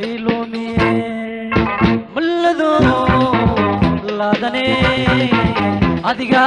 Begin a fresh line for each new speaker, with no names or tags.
नीलोमिये मुल्लदो लादने अधिगा